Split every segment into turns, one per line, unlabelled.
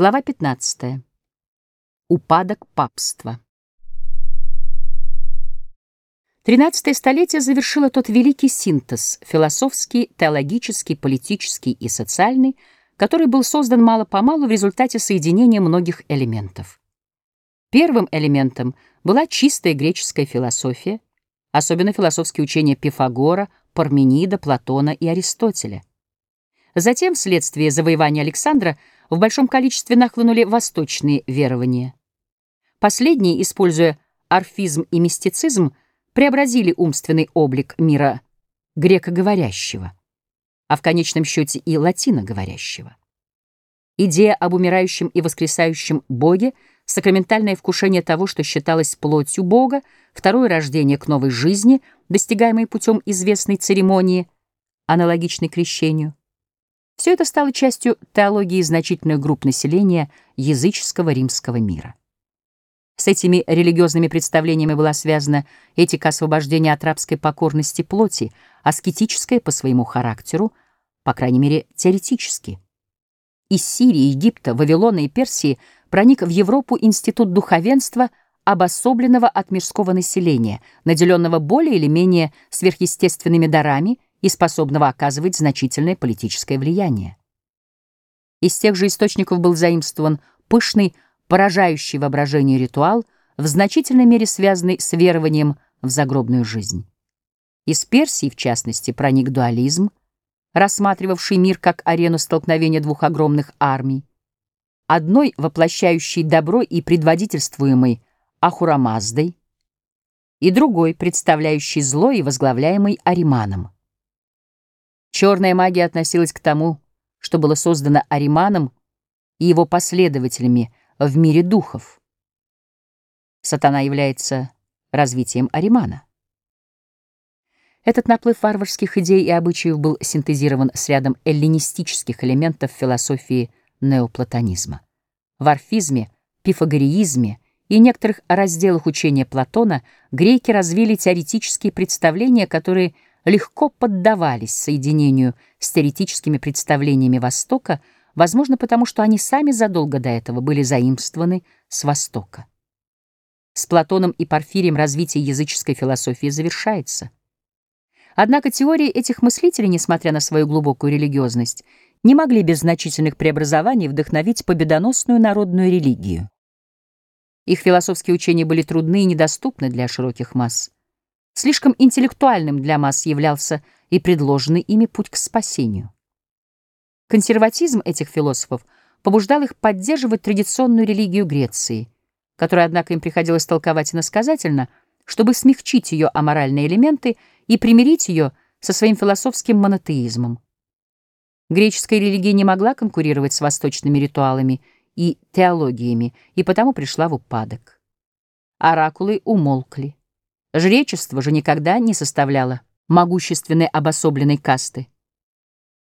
Глава 15. Упадок папства. Тринадцатое столетие завершило тот великий синтез — философский, теологический, политический и социальный, который был создан мало-помалу в результате соединения многих элементов. Первым элементом была чистая греческая философия, особенно философские учения Пифагора, Парменида, Платона и Аристотеля. Затем, вследствие завоевания Александра, в большом количестве нахлынули восточные верования. Последние, используя орфизм и мистицизм, преобразили умственный облик мира грекоговорящего, а в конечном счете и латиноговорящего. Идея об умирающем и воскресающем Боге, сакраментальное вкушение того, что считалось плотью Бога, второе рождение к новой жизни, достигаемое путем известной церемонии, аналогичной крещению, все это стало частью теологии значительных групп населения языческого римского мира. С этими религиозными представлениями была связана этика освобождения от рабской покорности плоти, аскетическая по своему характеру, по крайней мере, теоретически. Из Сирии, Египта, Вавилона и Персии проник в Европу институт духовенства, обособленного от мирского населения, наделенного более или менее сверхъестественными дарами – и способного оказывать значительное политическое влияние. Из тех же источников был заимствован пышный, поражающий воображение ритуал, в значительной мере связанный с верованием в загробную жизнь. Из Персии, в частности, проник дуализм, рассматривавший мир как арену столкновения двух огромных армий, одной воплощающей добро и предводительствуемой Ахурамаздой, и другой, представляющей зло и возглавляемой Ариманом. Черная магия относилась к тому, что было создано Ариманом и его последователями в мире духов. Сатана является развитием Аримана. Этот наплыв варварских идей и обычаев был синтезирован с рядом эллинистических элементов философии неоплатонизма. В орфизме, пифагореизме и некоторых разделах учения Платона греки развили теоретические представления, которые – легко поддавались соединению с теоретическими представлениями Востока, возможно, потому что они сами задолго до этого были заимствованы с Востока. С Платоном и Порфирием развитие языческой философии завершается. Однако теории этих мыслителей, несмотря на свою глубокую религиозность, не могли без значительных преобразований вдохновить победоносную народную религию. Их философские учения были трудны и недоступны для широких масс. Слишком интеллектуальным для масс являлся и предложенный ими путь к спасению. Консерватизм этих философов побуждал их поддерживать традиционную религию Греции, которую, однако, им приходилось толковать иносказательно, чтобы смягчить ее аморальные элементы и примирить ее со своим философским монотеизмом. Греческая религия не могла конкурировать с восточными ритуалами и теологиями, и потому пришла в упадок. Оракулы умолкли. Жречество же никогда не составляло могущественной обособленной касты.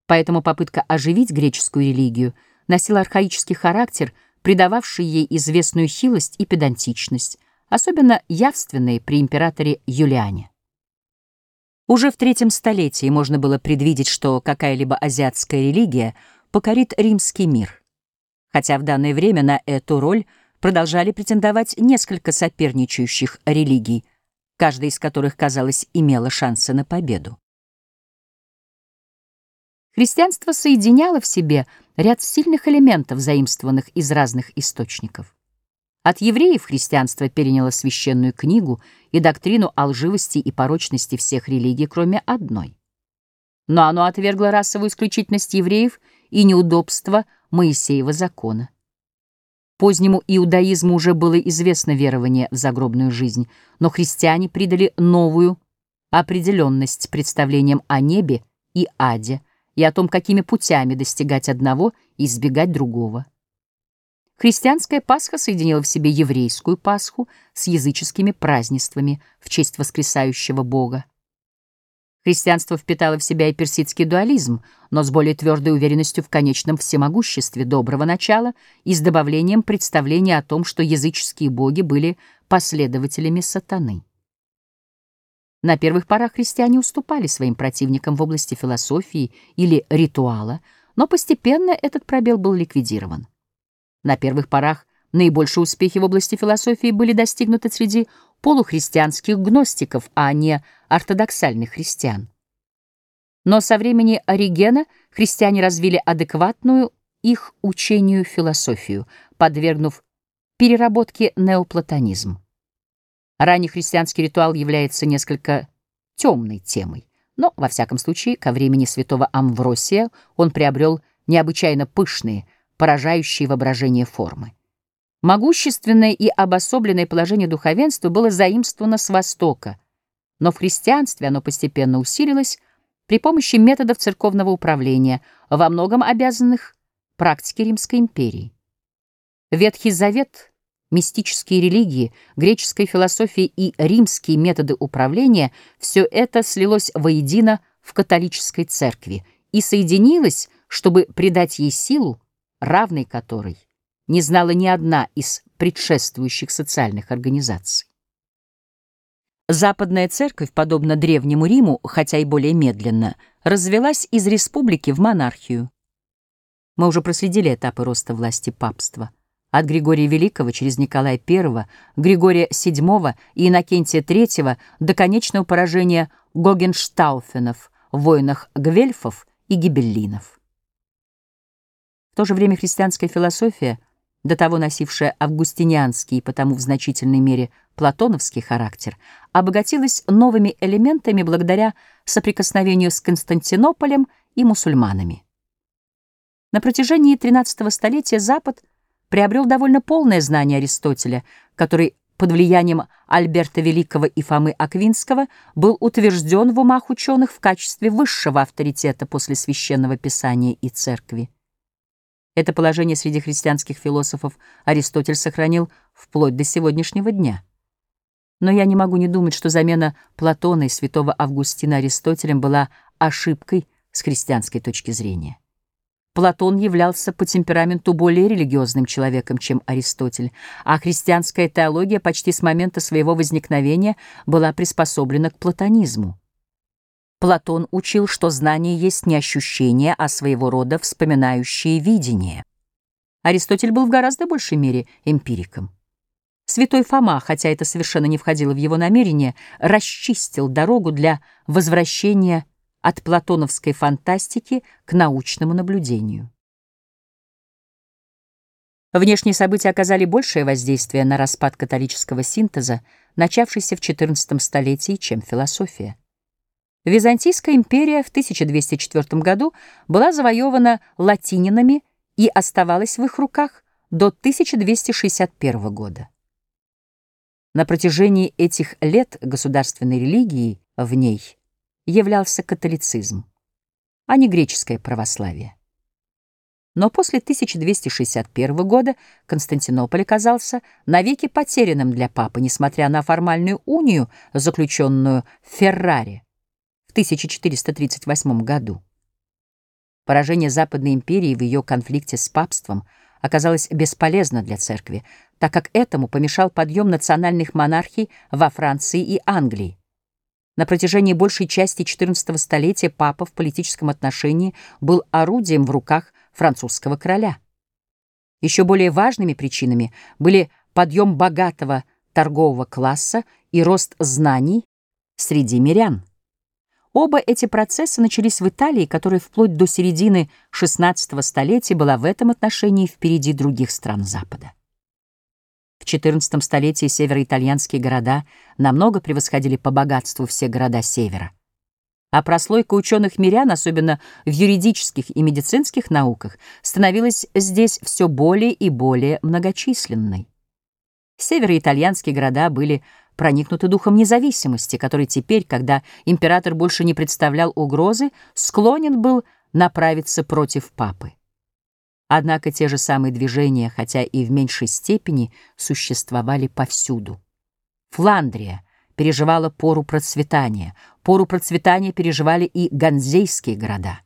Поэтому попытка оживить греческую религию носила архаический характер, придававший ей известную хилость и педантичность, особенно явственные при императоре Юлиане. Уже в третьем столетии можно было предвидеть, что какая-либо азиатская религия покорит римский мир. Хотя в данное время на эту роль продолжали претендовать несколько соперничающих религий, каждая из которых, казалось, имела шансы на победу. Христианство соединяло в себе ряд сильных элементов, заимствованных из разных источников. От евреев христианство переняло священную книгу и доктрину о лживости и порочности всех религий, кроме одной. Но оно отвергло расовую исключительность евреев и неудобства Моисеева закона. Позднему иудаизму уже было известно верование в загробную жизнь, но христиане придали новую определенность представлениям о небе и аде и о том, какими путями достигать одного и избегать другого. Христианская Пасха соединила в себе еврейскую Пасху с языческими празднествами в честь воскресающего Бога. Христианство впитало в себя и персидский дуализм, но с более твердой уверенностью в конечном всемогуществе доброго начала и с добавлением представления о том, что языческие боги были последователями сатаны. На первых порах христиане уступали своим противникам в области философии или ритуала, но постепенно этот пробел был ликвидирован. На первых порах наибольшие успехи в области философии были достигнуты среди полухристианских гностиков, а не ортодоксальных христиан. Но со времени Оригена христиане развили адекватную их учению философию, подвергнув переработке неоплатонизм. Ранний христианский ритуал является несколько темной темой, но, во всяком случае, ко времени святого Амвросия он приобрел необычайно пышные, поражающие воображение формы. Могущественное и обособленное положение духовенства было заимствовано с Востока, но в христианстве оно постепенно усилилось при помощи методов церковного управления, во многом обязанных практике Римской империи. Ветхий Завет, мистические религии, греческая философия и римские методы управления — все это слилось воедино в католической церкви и соединилось, чтобы придать ей силу, равной которой не знала ни одна из предшествующих социальных организаций. Западная церковь, подобно Древнему Риму, хотя и более медленно, развелась из республики в монархию. Мы уже проследили этапы роста власти папства. От Григория Великого через Николая I, Григория VII и Иннокентия III до конечного поражения Гогенштауфенов в войнах гвельфов и гибеллинов. В то же время христианская философия, до того носившая августинианский и потому в значительной мере платоновский характер, обогатилась новыми элементами благодаря соприкосновению с Константинополем и мусульманами. На протяжении XIII столетия Запад приобрел довольно полное знание Аристотеля, который под влиянием Альберта Великого и Фомы Аквинского был утвержден в умах ученых в качестве высшего авторитета после священного писания и церкви. Это положение среди христианских философов Аристотель сохранил вплоть до сегодняшнего дня. Но я не могу не думать, что замена Платона и святого Августина Аристотелем была ошибкой с христианской точки зрения. Платон являлся по темпераменту более религиозным человеком, чем Аристотель, а христианская теология почти с момента своего возникновения была приспособлена к платонизму. Платон учил, что знание есть не ощущение, а своего рода вспоминающее видение. Аристотель был в гораздо большей мере эмпириком. Святой Фома, хотя это совершенно не входило в его намерение, расчистил дорогу для возвращения от платоновской фантастики к научному наблюдению. Внешние события оказали большее воздействие на распад католического синтеза, начавшийся в XIV столетии, чем философия. Византийская империя в 1204 году была завоевана латининами и оставалась в их руках до 1261 года. На протяжении этих лет государственной религией в ней являлся католицизм, а не греческое православие. Но после 1261 года Константинополь оказался навеки потерянным для папы, несмотря на формальную унию, заключенную в Ферраре в 1438 году. Поражение Западной империи в ее конфликте с папством оказалось бесполезно для церкви, так как этому помешал подъем национальных монархий во Франции и Англии. На протяжении большей части XIV столетия папа в политическом отношении был орудием в руках французского короля. Еще более важными причинами были подъем богатого торгового класса и рост знаний среди мирян. Оба эти процесса начались в Италии, которая вплоть до середины XVI столетия была в этом отношении впереди других стран Запада. В XIV столетии североитальянские города намного превосходили по богатству все города Севера. А прослойка ученых-мирян, особенно в юридических и медицинских науках, становилась здесь все более и более многочисленной. Североитальянские города были проникнуты духом независимости, который теперь, когда император больше не представлял угрозы, склонен был направиться против папы. Однако те же самые движения, хотя и в меньшей степени, существовали повсюду. Фландрия переживала пору процветания, пору процветания переживали и ганзейские города.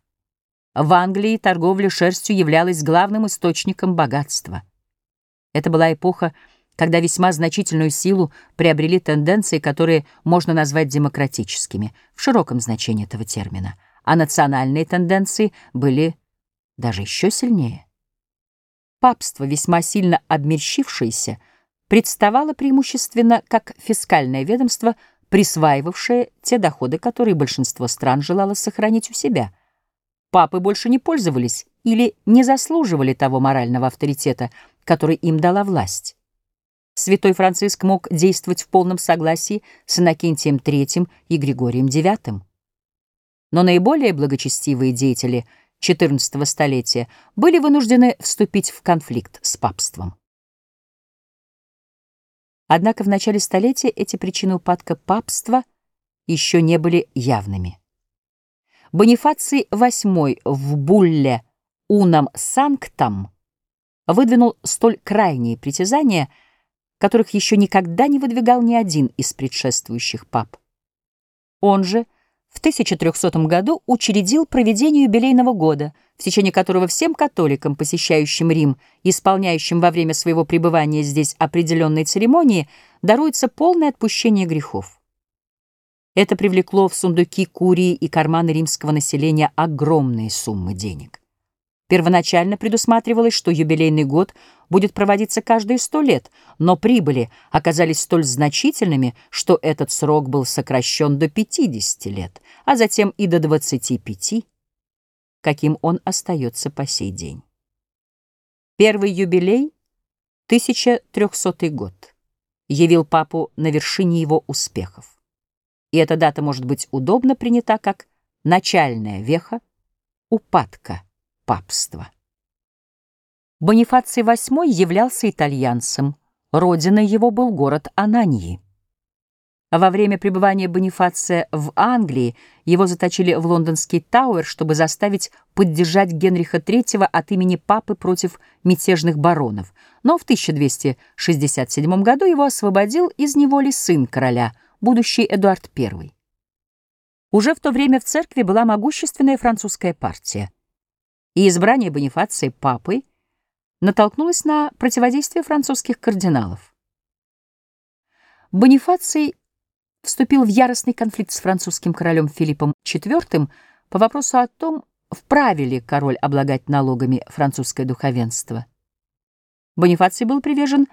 В Англии торговля шерстью являлась главным источником богатства. Это была эпоха, когда весьма значительную силу приобрели тенденции, которые можно назвать демократическими, в широком значении этого термина, а национальные тенденции были даже еще сильнее. Папство, весьма сильно обмельщившееся, представало преимущественно как фискальное ведомство, присваивавшее те доходы, которые большинство стран желало сохранить у себя. Папы больше не пользовались или не заслуживали того морального авторитета, который им дала власть. Святой Франциск мог действовать в полном согласии с Иннокентием III и Григорием IX. Но наиболее благочестивые деятели XIV столетия были вынуждены вступить в конфликт с папством. Однако в начале столетия эти причины упадка папства еще не были явными. Бонифаций VIII в булле «Унам санктам» выдвинул столь крайние притязания, которых еще никогда не выдвигал ни один из предшествующих пап. Он же в 1300 году учредил проведение юбилейного года, в течение которого всем католикам, посещающим Рим, исполняющим во время своего пребывания здесь определенные церемонии, даруется полное отпущение грехов. Это привлекло в сундуки Курии и карманы римского населения огромные суммы денег. Первоначально предусматривалось, что юбилейный год будет проводиться каждые сто лет, но прибыли оказались столь значительными, что этот срок был сокращен до 50 лет, а затем и до 25, каким он остается по сей день. Первый юбилей, 1300 год, явил папу на вершине его успехов. И эта дата может быть удобно принята как начальная веха упадка папства. Бонифаций VIII являлся итальянцем. Родиной его был город Ананьи. Во время пребывания Бонифация в Англии его заточили в лондонский Тауэр, чтобы заставить поддержать Генриха III от имени папы против мятежных баронов. Но в 1267 году его освободил из неволи сын короля, будущий Эдуард I. Уже в то время в церкви была могущественная французская партия и избрание Бонифации папой натолкнулось на противодействие французских кардиналов. Бонифаций вступил в яростный конфликт с французским королем Филиппом IV по вопросу о том, вправе ли король облагать налогами французское духовенство. Бонифаций был привержен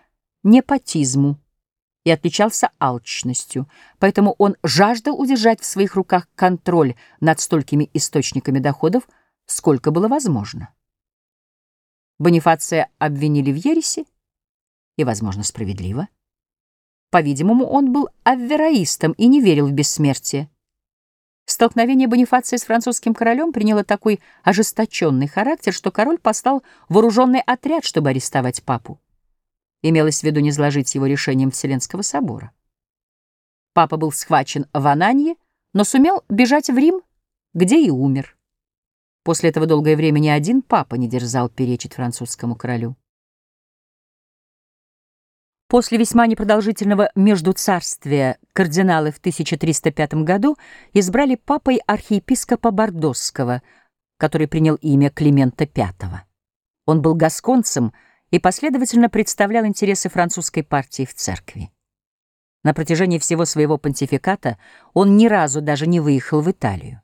непотизму и отличался алчностью, поэтому он жаждал удержать в своих руках контроль над столькими источниками доходов, сколько было возможно. Бонифация обвинили в ереси, и, возможно, справедливо. По-видимому, он был аввероистом и не верил в бессмертие. Столкновение Бонифация с французским королем приняло такой ожесточенный характер, что король послал вооруженный отряд, чтобы арестовать папу. Имелось в виду не сложить его решением Вселенского собора. Папа был схвачен в Ананье, но сумел бежать в Рим, где и умер. После этого долгое время ни один папа не дерзал перечить французскому королю. После весьма непродолжительного междуцарствия кардиналы в 1305 году избрали папой архиепископа Бордосского, который принял имя Климента V. Он был гасконцем и последовательно представлял интересы французской партии в церкви. На протяжении всего своего понтификата он ни разу даже не выехал в Италию.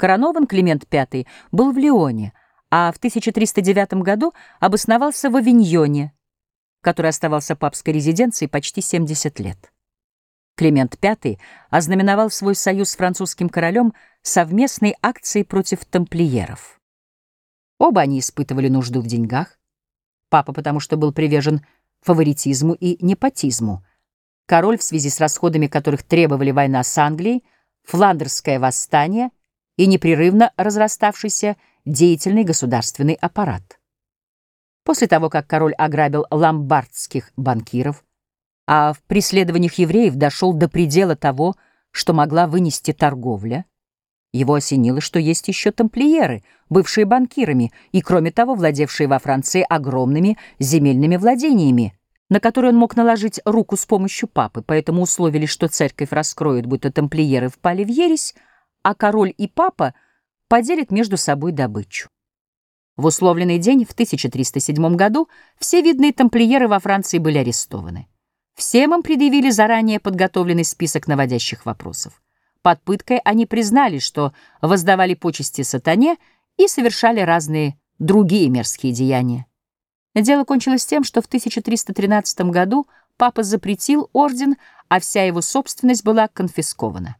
Коронован Климент V был в Лионе, а в 1309 году обосновался в Авиньоне, который оставался папской резиденцией почти 70 лет. Климент V ознаменовал свой союз с французским королем совместной акцией против тамплиеров. Оба они испытывали нужду в деньгах. Папа потому что был привержен фаворитизму и непотизму. Король в связи с расходами, которых требовали война с Англией, Фландерское восстание — и непрерывно разраставшийся деятельный государственный аппарат. После того, как король ограбил ломбардских банкиров, а в преследованиях евреев дошел до предела того, что могла вынести торговля, его осенило, что есть еще тамплиеры, бывшие банкирами и, кроме того, владевшие во Франции огромными земельными владениями, на которые он мог наложить руку с помощью папы, поэтому условили, что церковь раскроет, будто тамплиеры впали в ересь, а король и папа поделят между собой добычу. В условленный день в 1307 году все видные тамплиеры во Франции были арестованы. Всем им предъявили заранее подготовленный список наводящих вопросов. Под пыткой они признали, что воздавали почести сатане и совершали разные другие мерзкие деяния. Дело кончилось тем, что в 1313 году папа запретил орден, а вся его собственность была конфискована.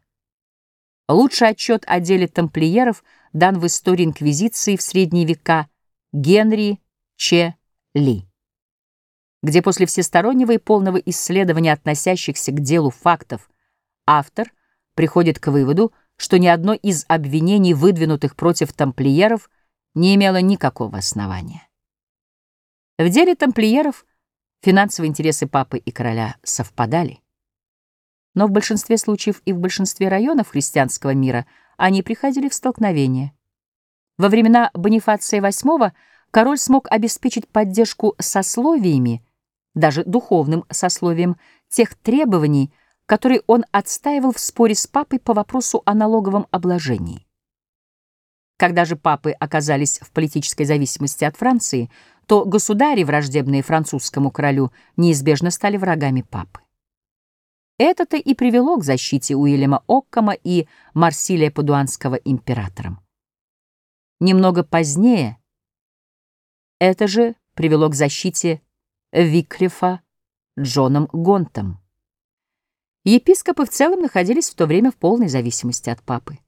Лучший отчет о деле тамплиеров дан в истории Инквизиции в средние века Генри Ч. Ли, где после всестороннего и полного исследования относящихся к делу фактов автор приходит к выводу, что ни одно из обвинений, выдвинутых против тамплиеров, не имело никакого основания. В деле тамплиеров финансовые интересы папы и короля совпадали. Но в большинстве случаев и в большинстве районов христианского мира они приходили в столкновение. Во времена Бонифация VIII король смог обеспечить поддержку сословиями, даже духовным сословием, тех требований, которые он отстаивал в споре с папой по вопросу о налоговом обложении. Когда же папы оказались в политической зависимости от Франции, то государи, враждебные французскому королю, неизбежно стали врагами папы. Это-то и привело к защите Уильяма Оккама и Марсилия Падуанского императором. Немного позднее это же привело к защите Виклифа Джоном Гонтом. Епископы в целом находились в то время в полной зависимости от папы.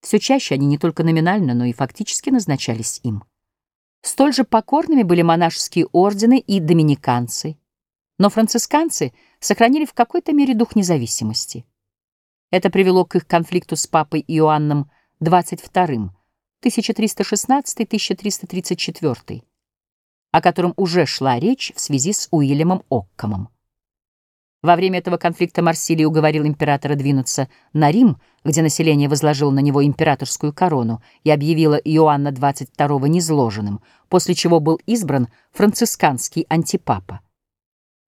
Все чаще они не только номинально, но и фактически назначались им. Столь же покорными были монашеские ордены и доминиканцы, но францисканцы сохранили в какой-то мере дух независимости. Это привело к их конфликту с папой Иоанном XXII, 1316-1334, о котором уже шла речь в связи с Уильямом Оккомом. Во время этого конфликта Марсилий уговорил императора двинуться на Рим, где население возложило на него императорскую корону и объявило Иоанна XXII незложенным, после чего был избран францисканский антипапа.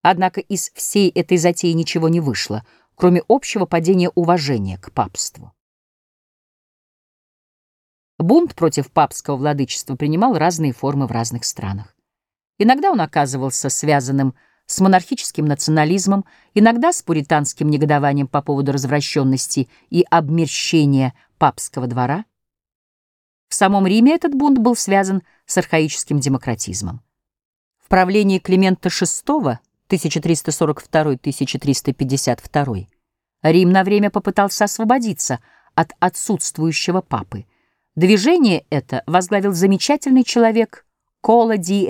Однако из всей этой затеи ничего не вышло, кроме общего падения уважения к папству. Бунт против папского владычества принимал разные формы в разных странах. Иногда он оказывался связанным с монархическим национализмом, иногда с пуританским негодованием по поводу развращенности и обмерщения папского двора. В самом Риме этот бунт был связан с архаическим демократизмом. В правлении Климента VI 1342-1352 Рим на время попытался освободиться от отсутствующего папы. Движение это возглавил замечательный человек Кола ди.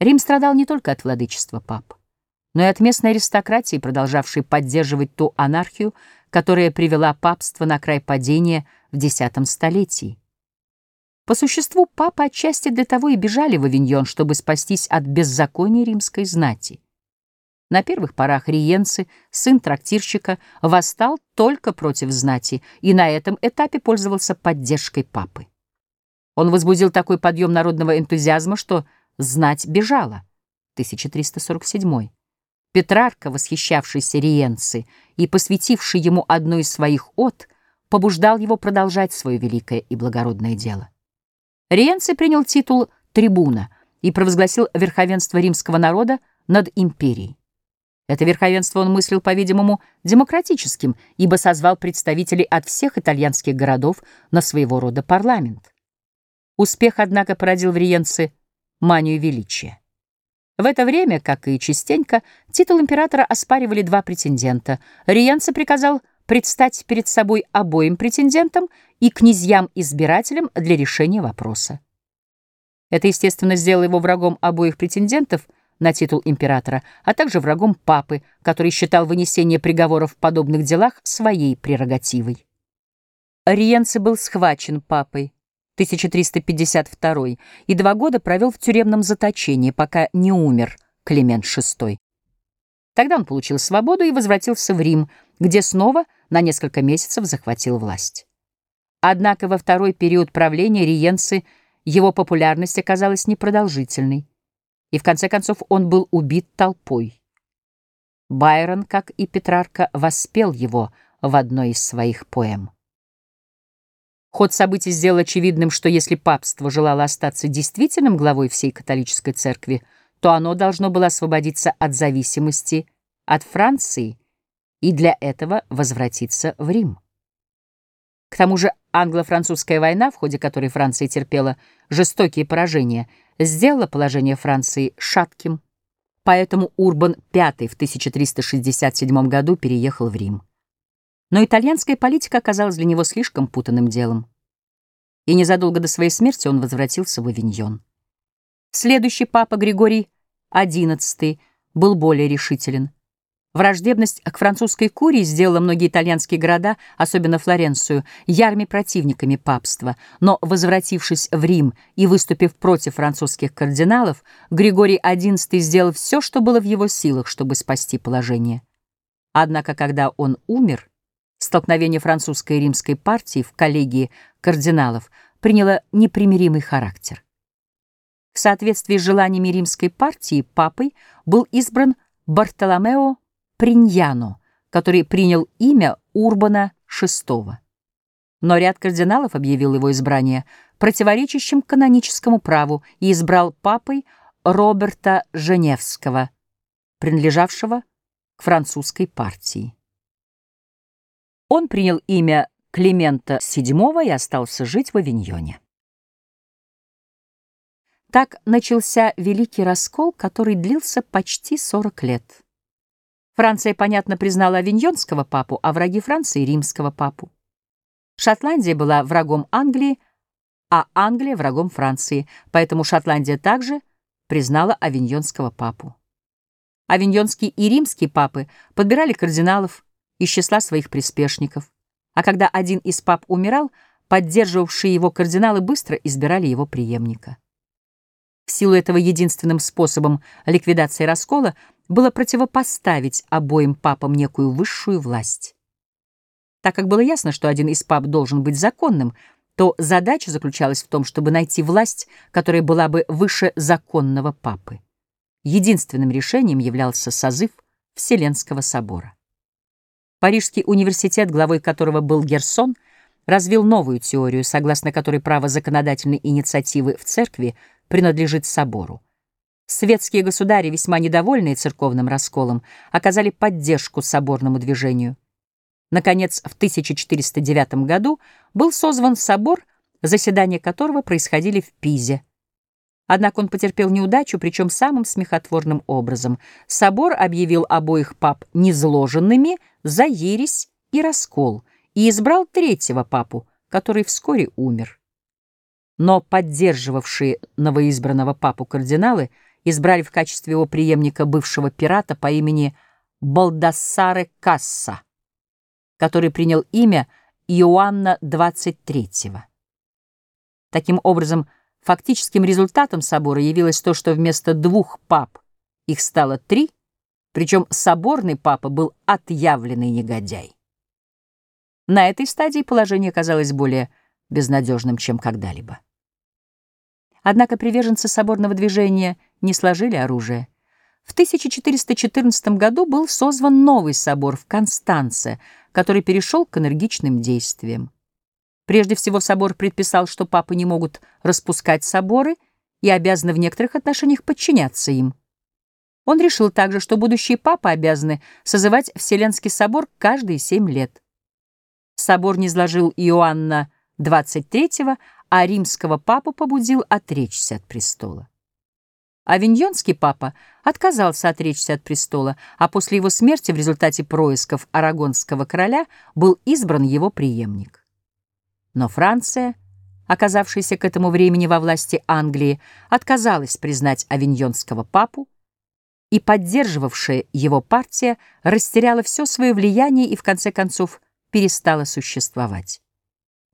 Рим страдал не только от владычества пап, но и от местной аристократии, продолжавшей поддерживать ту анархию, которая привела папство на край падения в X столетии. По существу папы отчасти для того и бежали в Авиньон, чтобы спастись от беззакония римской знати. На первых порах Риенци, сын трактирщика, восстал только против знати и на этом этапе пользовался поддержкой папы. Он возбудил такой подъем народного энтузиазма, что Знать бежала. 1347. Петрарка, восхищавшийся Риенци и посвятивший ему одну из своих от, побуждал его продолжать свое великое и благородное дело. Риенци принял титул трибуна и провозгласил верховенство римского народа над империей. Это верховенство он мыслил, по-видимому, демократическим, ибо созвал представителей от всех итальянских городов на своего рода парламент. Успех, однако, породил в Риенце манию величия. В это время, как и частенько, титул императора оспаривали два претендента. Риенце приказал предстать перед собой обоим претендентам и князьям-избирателям для решения вопроса. Это, естественно, сделало его врагом обоих претендентов на титул императора, а также врагом папы, который считал вынесение приговоров в подобных делах своей прерогативой. Риенце был схвачен папой 1352 и два года провел в тюремном заточении, пока не умер Климент VI. Тогда он получил свободу и возвратился в Рим, где снова на несколько месяцев захватил власть. Однако во второй период правления Риенцы его популярность оказалась непродолжительной, и в конце концов он был убит толпой. Байрон, как и Петрарка, воспел его в одной из своих поэм. Ход событий сделал очевидным, что если папство желало остаться действительным главой всей католической церкви, то оно должно было освободиться от зависимости от Франции и для этого возвратиться в Рим. К тому же англо-французская война, в ходе которой Франция терпела жестокие поражения, сделала положение Франции шатким, поэтому Урбан V в 1367 году переехал в Рим. Но итальянская политика оказалась для него слишком путанным делом. И незадолго до своей смерти он возвратился в Авиньон. Следующий папа Григорий XI был более решителен. Враждебность к французской курии сделала многие итальянские города, особенно Флоренцию, ярыми противниками папства, но, возвратившись в Рим и выступив против французских кардиналов, Григорий XI сделал все, что было в его силах, чтобы спасти положение. Однако, когда он умер, Столкновение французской и римской партии в коллегии кардиналов приняло непримиримый характер. В соответствии с желаниями римской партии папой был избран Бартоломео Приньяно, который принял имя Урбана VI. Но ряд кардиналов объявил его избрание противоречащим каноническому праву и избрал папой Роберта Женевского, принадлежавшего к французской партии. Он принял имя Климента VII и остался жить в Авиньоне. Так начался Великий Раскол, который длился почти 40 лет. Франция, понятно, признала авиньонского папу, а враги Франции — римского папу. Шотландия была врагом Англии, а Англия — врагом Франции, поэтому Шотландия также признала авиньонского папу. Авиньонские и римские папы подбирали кардиналов, из числа своих приспешников. А когда один из пап умирал, поддерживавшие его кардиналы быстро избирали его преемника. В силу этого единственным способом ликвидации раскола было противопоставить обоим папам некую высшую власть. Так как было ясно, что один из пап должен быть законным, то задача заключалась в том, чтобы найти власть, которая была бы выше законного папы. Единственным решением являлся созыв Вселенского собора. Парижский университет, главой которого был Герсон, развил новую теорию, согласно которой право законодательной инициативы в церкви принадлежит собору. Светские государи, весьма недовольные церковным расколом, оказали поддержку соборному движению. Наконец, в 1409 году был созван собор, заседания которого происходили в Пизе. Однако он потерпел неудачу, причем самым смехотворным образом. Собор объявил обоих пап незложенными за ересь и раскол и избрал третьего папу, который вскоре умер. Но поддерживавшие новоизбранного папу кардиналы избрали в качестве его преемника бывшего пирата по имени Балдассаре Касса, который принял имя Иоанна XXIII. Таким образом, Фактическим результатом собора явилось то, что вместо двух пап их стало три, причем соборный папа был отъявленный негодяй. На этой стадии положение казалось более безнадежным, чем когда-либо. Однако приверженцы соборного движения не сложили оружие. В 1414 году был созван новый собор в Констанце, который перешел к энергичным действиям. Прежде всего, собор предписал, что папы не могут распускать соборы и обязаны в некоторых отношениях подчиняться им. Он решил также, что будущие папы обязаны созывать Вселенский собор каждые семь лет. Собор не изложил Иоанна 23-го, а римского папу побудил отречься от престола. Авиньонский папа отказался отречься от престола, а после его смерти в результате происков арагонского короля был избран его преемник. Но Франция, оказавшаяся к этому времени во власти Англии, отказалась признать авиньонского папу, и поддерживавшая его партия растеряла все свое влияние и, в конце концов, перестала существовать.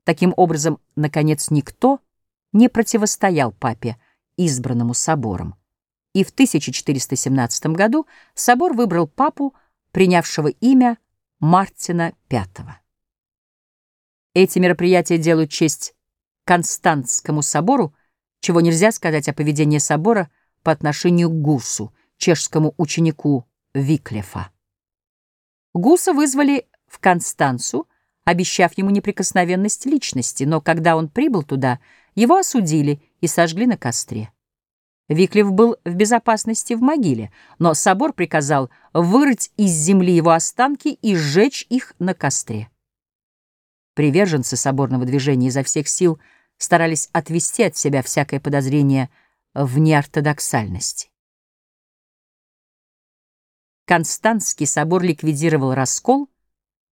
Таким образом, наконец, никто не противостоял папе, избранному собором. И в 1417 году собор выбрал папу, принявшего имя Мартина V. Эти мероприятия делают честь Константскому собору, чего нельзя сказать о поведении собора по отношению к Гусу, чешскому ученику Виклефа. Гуса вызвали в Констанцу, обещав ему неприкосновенность личности, но когда он прибыл туда, его осудили и сожгли на костре. Виклев был в безопасности в могиле, но собор приказал вырыть из земли его останки и сжечь их на костре. Приверженцы соборного движения изо всех сил старались отвести от себя всякое подозрение в неортодоксальности. Константский собор ликвидировал раскол,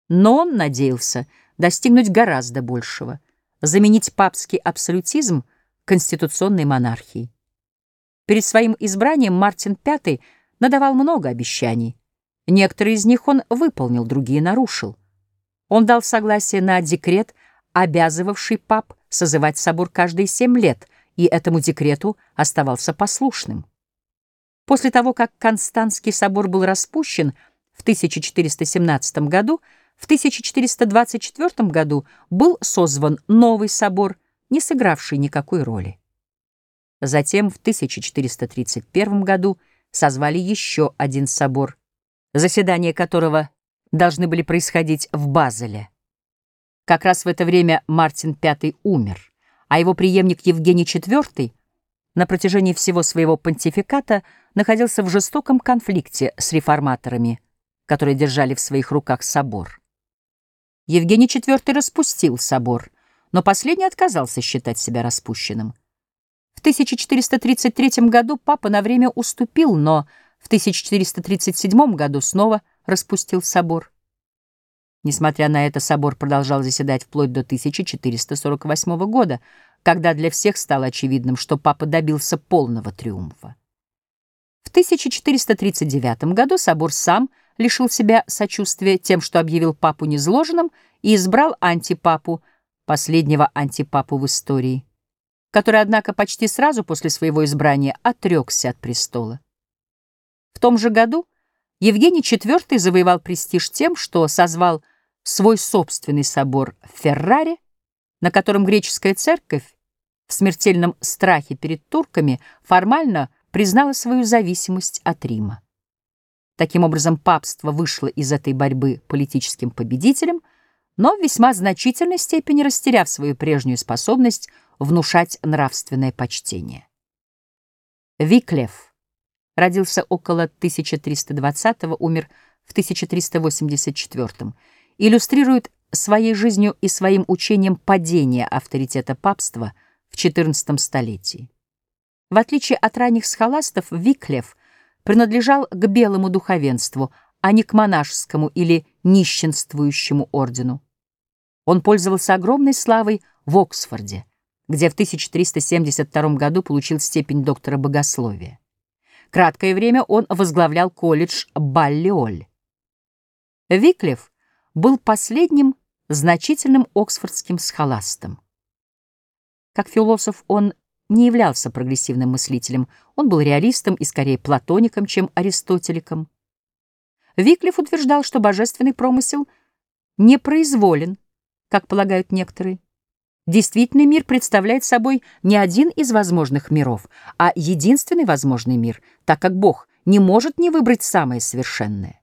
но он надеялся достигнуть гораздо большего — заменить папский абсолютизм конституционной монархией. Перед своим избранием Мартин V надавал много обещаний. Некоторые из них он выполнил, другие нарушил. Он дал согласие на декрет, обязывавший пап созывать собор каждые семь лет, и этому декрету оставался послушным. После того, как Константский собор был распущен в 1417 году, в 1424 году был созван новый собор, не сыгравший никакой роли. Затем в 1431 году созвали еще один собор, заседания которого должны были происходить в Базеле. Как раз в это время Мартин V умер, а его преемник Евгений IV на протяжении всего своего понтификата находился в жестоком конфликте с реформаторами, которые держали в своих руках собор. Евгений IV распустил собор, но последний отказался считать себя распущенным. В 1433 году папа на время уступил, но в 1437 году снова распустил собор. Несмотря на это, собор продолжал заседать вплоть до 1448 года, когда для всех стало очевидным, что папа добился полного триумфа. В 1439 году собор сам лишил себя сочувствия тем, что объявил папу незложенным и избрал антипапу, последнего антипапу в истории, который, однако, почти сразу после своего избрания отрекся от престола. В том же году Евгений IV завоевал престиж тем, что созвал свой собственный собор в Ферраре, на котором греческая церковь в смертельном страхе перед турками формально признала свою зависимость от Рима. Таким образом, папство вышло из этой борьбы политическим победителем, но в весьма значительной степени растеряв свою прежнюю способность внушать нравственное почтение. Виклев родился около 1320-го, умер в 1384 иллюстрирует своей жизнью и своим учением падение авторитета папства в XIV столетии. В отличие от ранних схоластов, Виклев принадлежал к белому духовенству, а не к монашескому или нищенствующему ордену. Он пользовался огромной славой в Оксфорде, где в 1372 году получил степень доктора богословия. Краткое время он возглавлял колледж Баллиоль. Виклев был последним значительным оксфордским схоластом. Как философ он не являлся прогрессивным мыслителем, он был реалистом и скорее платоником, чем аристотеликом. Виклиф утверждал, что божественный промысел непроизволен, как полагают некоторые. Действительный мир представляет собой не один из возможных миров, а единственный возможный мир, так как Бог не может не выбрать самое совершенное.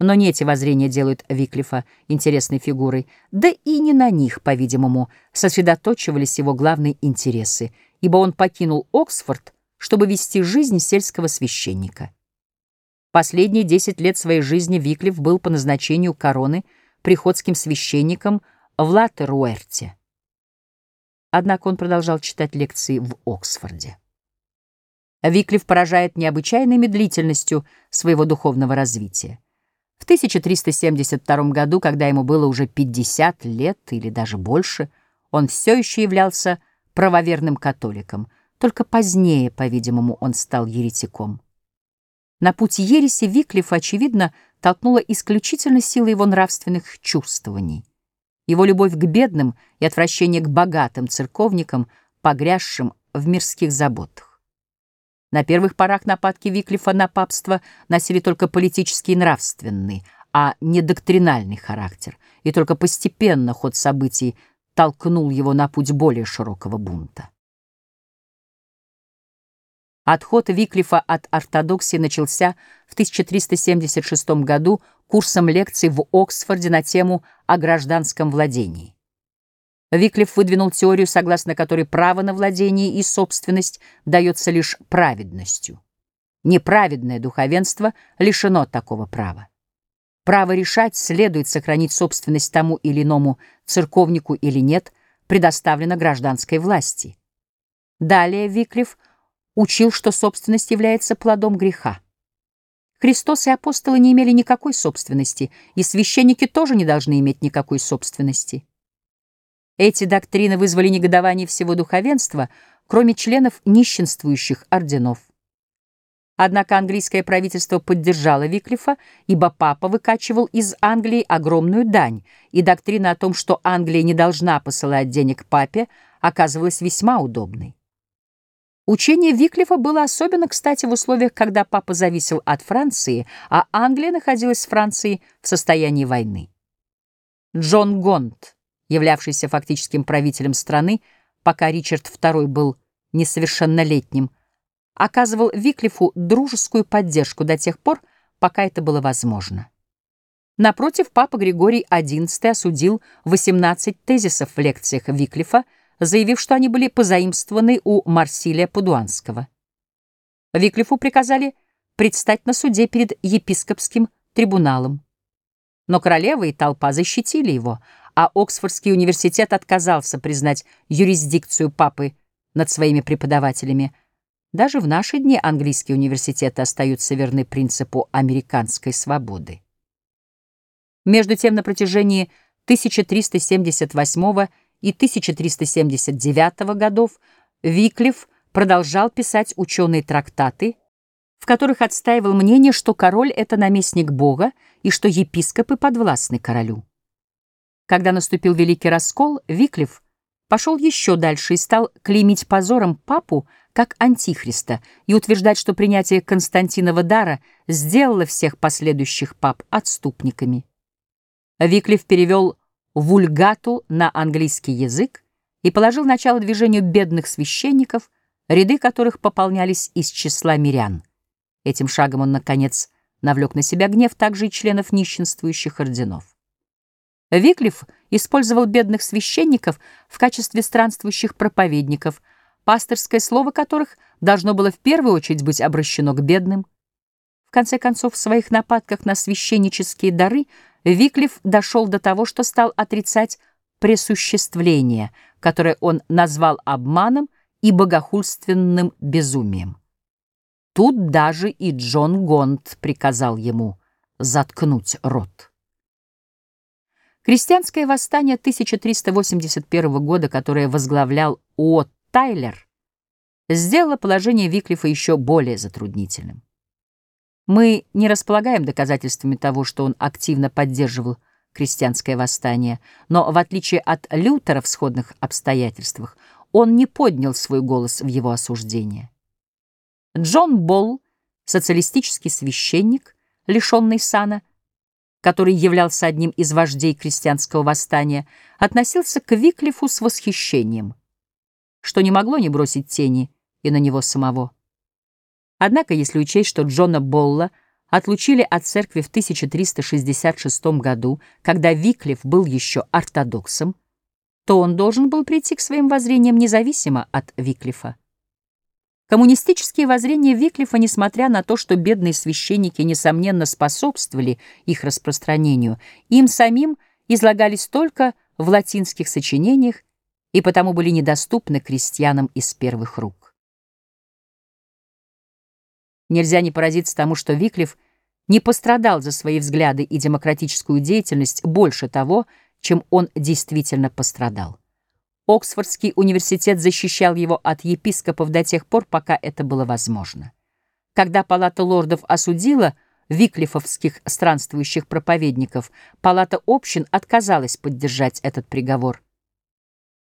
Но не эти воззрения делают Виклифа интересной фигурой, да и не на них, по-видимому, сосредоточивались его главные интересы, ибо он покинул Оксфорд, чтобы вести жизнь сельского священника. Последние десять лет своей жизни Виклиф был по назначению короны приходским священником в Латеруэрте. Однако он продолжал читать лекции в Оксфорде. Виклиф поражает необычайной медлительностью своего духовного развития. В 1372 году, когда ему было уже 50 лет или даже больше, он все еще являлся правоверным католиком, только позднее, по-видимому, он стал еретиком. На путь ереси Виклифа, очевидно, толкнула исключительно сила его нравственных чувствований. Его любовь к бедным и отвращение к богатым церковникам, погрязшим в мирских заботах. На первых порах нападки Виклифа на папство носили только политический и нравственный, а не доктринальный характер, и только постепенно ход событий толкнул его на путь более широкого бунта. Отход Виклифа от ортодоксии начался в 1376 году курсом лекций в Оксфорде на тему о гражданском владении. Виклиф выдвинул теорию, согласно которой право на владение и собственность дается лишь праведностью. Неправедное духовенство лишено такого права. Право решать, следует сохранить собственность тому или иному церковнику или нет, предоставлено гражданской власти. Далее Виклиф учил, что собственность является плодом греха. Христос и апостолы не имели никакой собственности, и священники тоже не должны иметь никакой собственности. Эти доктрины вызвали негодование всего духовенства, кроме членов нищенствующих орденов. Однако английское правительство поддержало Виклифа, ибо папа выкачивал из Англии огромную дань, и доктрина о том, что Англия не должна посылать денег папе, оказывалась весьма удобной. Учение Виклифа было особенно кстати в условиях, когда папа зависел от Франции, а Англия находилась с Францией в состоянии войны. Джон Гонт, являвшийся фактическим правителем страны, пока Ричард II был несовершеннолетним, оказывал Виклифу дружескую поддержку до тех пор, пока это было возможно. Напротив, папа Григорий XI осудил 18 тезисов в лекциях Виклифа, заявив, что они были позаимствованы у Марсилия Падуанского. Виклифу приказали предстать на суде перед епископским трибуналом. Но королева и толпа защитили его, а Оксфордский университет отказался признать юрисдикцию папы над своими преподавателями. Даже в наши дни английские университеты остаются верны принципу американской свободы. Между тем, на протяжении 1378 и 1379 годов Виклиф продолжал писать ученые трактаты, в которых отстаивал мнение, что король — это наместник Бога и что епископы подвластны королю. Когда наступил Великий Раскол, Виклиф пошел еще дальше и стал клеймить позором папу как антихриста и утверждать, что принятие Константинова дара сделало всех последующих пап отступниками. Виклиф перевел вульгату на английский язык и положил начало движению бедных священников, ряды которых пополнялись из числа мирян. Этим шагом он, наконец, навлек на себя гнев также и членов нищенствующих орденов. Виклиф использовал бедных священников в качестве странствующих проповедников, пасторское слово которых должно было в первую очередь быть обращено к бедным. В конце концов, в своих нападках на священнические дары – Виклиф дошел до того, что стал отрицать пресуществление, которое он назвал обманом и богохульственным безумием. Тут даже и Джон Гонт приказал ему заткнуть рот. Крестьянское восстание 1381 года, которое возглавлял О. Тайлер, сделало положение Виклифа еще более затруднительным. Мы не располагаем доказательствами того, что он активно поддерживал крестьянское восстание, но, в отличие от Лютера в сходных обстоятельствах, он не поднял свой голос в его осуждение. Джон Болл, социалистический священник, лишенный сана, который являлся одним из вождей крестьянского восстания, относился к Виклифу с восхищением, что не могло не бросить тени и на него самого. Однако, если учесть, что Джона Болла отлучили от церкви в 1366 году, когда Виклиф был еще ортодоксом, то он должен был прийти к своим воззрениям независимо от Виклифа. Коммунистические воззрения Виклифа, несмотря на то, что бедные священники, несомненно, способствовали их распространению, им самим излагались только в латинских сочинениях и потому были недоступны крестьянам из первых рук. Нельзя не поразиться тому, что Виклиф не пострадал за свои взгляды и демократическую деятельность больше того, чем он действительно пострадал. Оксфордский университет защищал его от епископов до тех пор, пока это было возможно. Когда Палата лордов осудила виклифовских странствующих проповедников, Палата общин отказалась поддержать этот приговор.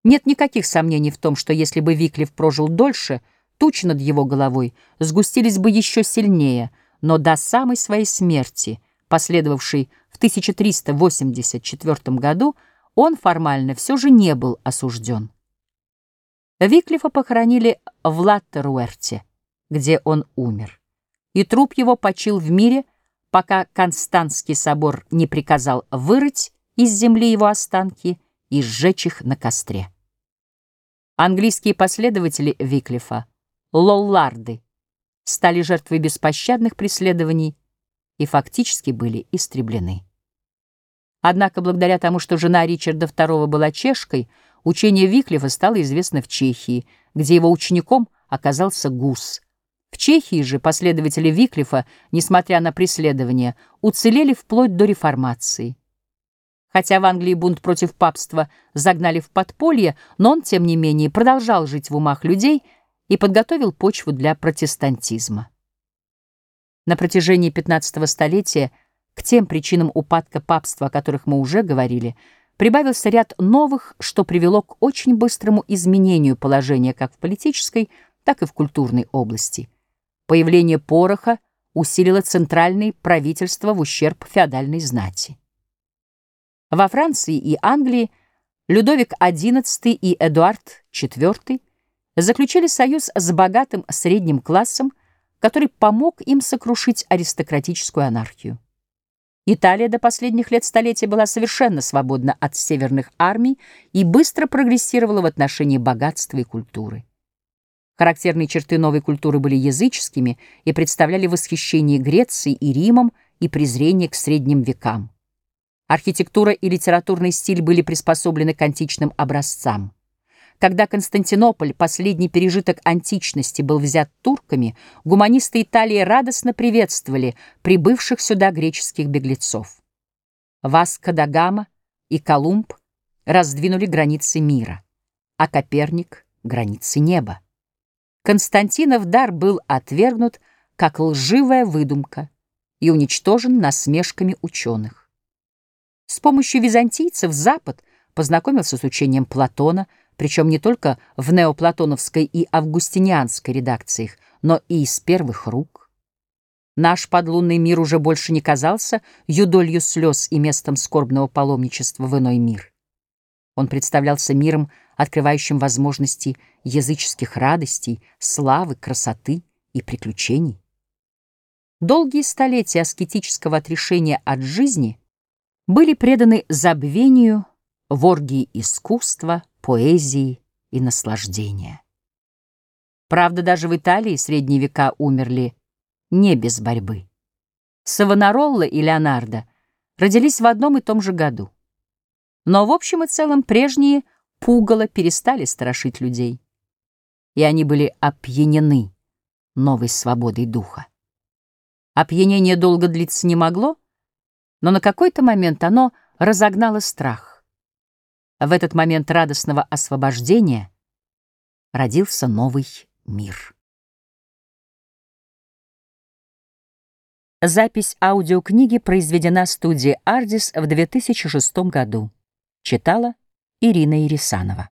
Нет никаких сомнений в том, что если бы Виклиф прожил дольше — тучи над его головой сгустились бы еще сильнее, но до самой своей смерти, последовавшей в 1384 году, он формально все же не был осужден. Виклифа похоронили в Латтеруэрте, где он умер, и труп его почил в мире, пока Константский собор не приказал вырыть из земли его останки и сжечь их на костре. Английские последователи Виклифа лолларды стали жертвой беспощадных преследований и фактически были истреблены. Однако благодаря тому, что жена Ричарда II была чешкой, учение Виклифа стало известно в Чехии, где его учеником оказался Гус – В Чехии же последователи Виклифа, несмотря на преследование, уцелели вплоть до реформации. Хотя в Англии бунт против папства загнали в подполье, но он, тем не менее, продолжал жить в умах людей и подготовил почву для протестантизма. На протяжении 15 столетия к тем причинам упадка папства, о которых мы уже говорили, прибавился ряд новых, что привело к очень быстрому изменению положения как в политической, так и в культурной области. Появление пороха усилило центральные правительства в ущерб феодальной знати. Во Франции и Англии Людовик XI и Эдуард IV заключили союз с богатым средним классом, который помог им сокрушить аристократическую анархию. Италия до последних лет столетия была совершенно свободна от северных армий и быстро прогрессировала в отношении богатства и культуры. Характерные черты новой культуры были языческими и представляли восхищение Грецией и Римом и презрение к средним векам. Архитектура и литературный стиль были приспособлены к античным образцам. Когда Константинополь, последний пережиток античности, был взят турками, гуманисты Италии радостно приветствовали прибывших сюда греческих беглецов. Васко да Гама и Колумб раздвинули границы мира, а Коперник — границы неба. Константинов дар был отвергнут как лживая выдумка и уничтожен насмешками ученых. С помощью византийцев Запад познакомился с учением Платона, причем не только в неоплатоновской и августинианской редакциях, но и из первых рук. Наш подлунный мир уже больше не казался юдолью слез и местом скорбного паломничества в иной мир. Он представлялся миром, открывающим возможности языческих радостей, славы, красоты и приключений. Долгие столетия аскетического отрешения от жизни — были преданы забвению в оргии искусства, поэзии и наслаждения. Правда, даже в Италии средние века умерли не без борьбы. Савонаролла и Леонардо родились в одном и том же году. Но в общем и целом прежние пугало перестали страшить людей, и они были опьянены новой свободой духа. Опьянение долго длиться не могло, но на какой-то момент оно разогнало страх. В этот момент радостного освобождения родился новый мир. Запись аудиокниги произведена студией «Ардис» в 2006 году. Читала Ирина Ирисанова.